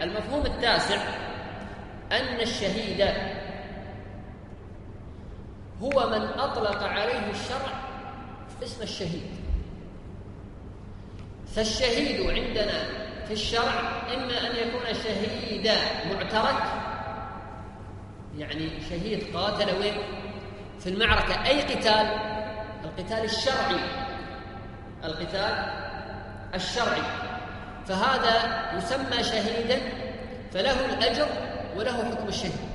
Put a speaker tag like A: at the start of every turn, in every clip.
A: المفهوم التاسع أن الشهيد هو من أطلق عليه الشرع اسم الشهيد. فالشهيد عندنا في الشرع إما أن يكون شهيدا معترك يعني شهيد قاتل وين؟ في المعركة. أي قتال؟ القتال الشرعي. القتال الشرعي. فهذا يسمى شهيدا فله الأجر وله حكم الشهيد.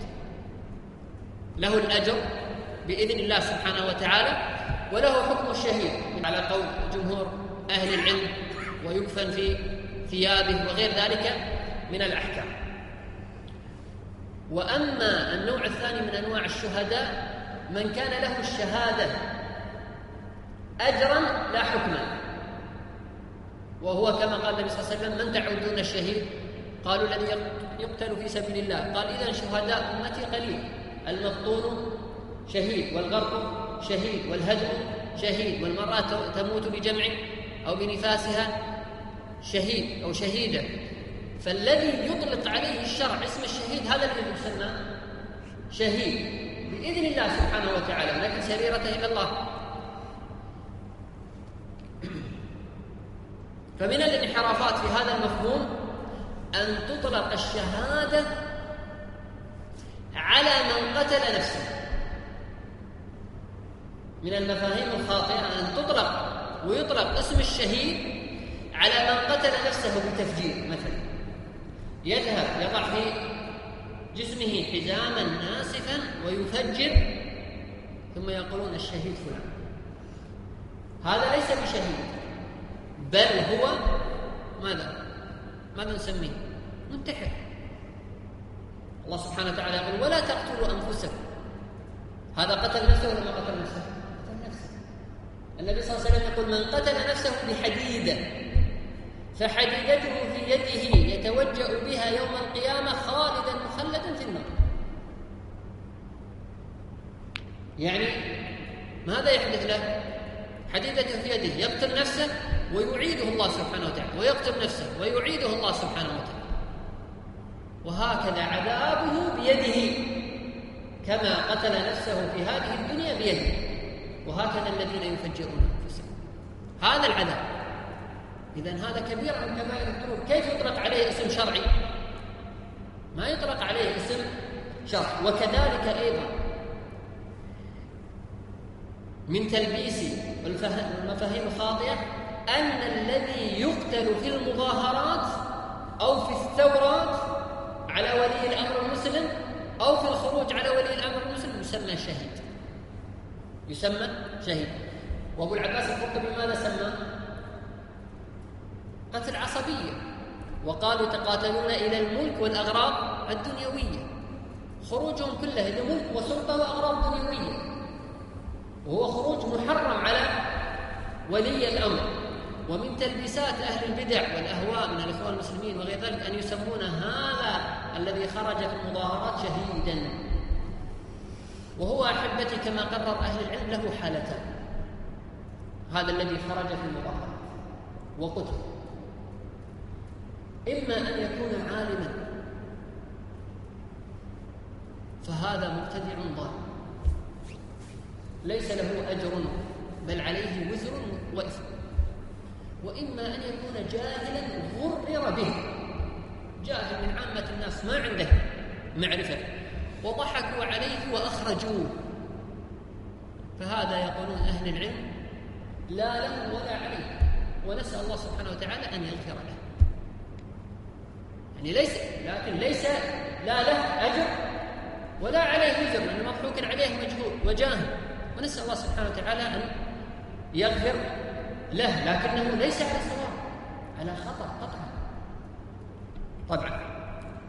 A: له الأجر بإذن الله سبحانه وتعالى وله حكم الشهيد. على قول جمهور أهل العلم ويكفن في ثيابه وغير ذلك من الأحكام. وأما النوع الثاني من أنواع الشهداء من كان له الشهادة أجرا لا حكما. وهو كما قال النبي صلى الله عليه وسلم من تعودون الشهيد؟ قالوا الذي يقتل في سبيل الله. قال إذا شهداء أمتي قليل المبطون شهيد والغرق شهيد والهدم شهيد والمرأة تموت بجمع أو بنفاسها شهيد أو شهيدة. فالذي يطلق عليه الشرع اسم الشهيد هذا الذي يسمى شهيد بإذن الله سبحانه وتعالى لكن سريرته إلى الله. فمن الانحرافات في هذا المفهوم أن تطلق الشهادة على من قتل نفسه. من المفاهيم الخاطئة أن تطلق ويطلق اسم الشهيد على من قتل نفسه بتفجير مثلا. يذهب يضع في جسمه حزاما ناسفا ويفجر ثم يقولون الشهيد فلان. هذا ليس بشهيد. بل هو ماذا؟ ماذا نسميه؟ منتحر. الله سبحانه وتعالى يقول ولا تقتلوا أنفسكم. هذا قتل نفسه ولا ما قتل نفسه؟ قتل نفسه. النبي صلى الله عليه وسلم يقول من قتل نفسه بحديده فحديدته في يده يتوجأ بها يوم القيامة خالدا مخلدا في النار. يعني ماذا يحدث له؟ حديدته في يده يقتل نفسه ويعيده الله سبحانه وتعالى ويقتل نفسه ويعيده الله سبحانه وتعالى. وهكذا عذابه بيده كما قتل نفسه في هذه الدنيا بيده. وهكذا الذين يفجرون أنفسهم. هذا العذاب. اذا هذا كبير من كبائر الذنوب. كيف يطلق عليه اسم شرعي؟ ما يطلق عليه اسم شرعي وكذلك أيضا من تلبيس المفاهيم الخاطئة ان الذي يقتل في المظاهرات أو في الثورات على ولي الأمر المسلم أو في الخروج على ولي الأمر المسلم يسمى شهيد. يسمى شهيد. وأبو العباس القرطبي ماذا سمى؟ قتل عصبية. وقالوا يتقاتلون إلى الملك والأغراض الدنيوية. خروجهم كله إلى ملك وسلطة وأغراض دنيوية. وهو خروج محرم على ولي الأمر. ومن تلبيسات أهل البدع والأهواء من الإخوان المسلمين وغير ذلك أن يسمون هذا الذي خرج في المظاهرات شهيدا. وهو أحبتي كما قرر أهل العلم له حالتان. هذا الذي خرج في المظاهرات وقتل. إما أن يكون عالما فهذا مبتدع ضال ليس له أجر بل عليه وزر وإثم. وإما أن يكون جاهلا غرر به. جاهل من عامة الناس ما عنده معرفة. وضحكوا عليه وأخرجوه. فهذا يقولون أهل العلم لا له ولا عليه. ونسأل الله سبحانه وتعالى أن يغفر له. يعني ليس لكن ليس لا له أجر ولا عليه وزر لأنه مضحوك عليه مجهول وجاهل. ونسأل الله سبحانه وتعالى أن يغفر له لكنه ليس على صواب على خطأ قطعا. طبعا.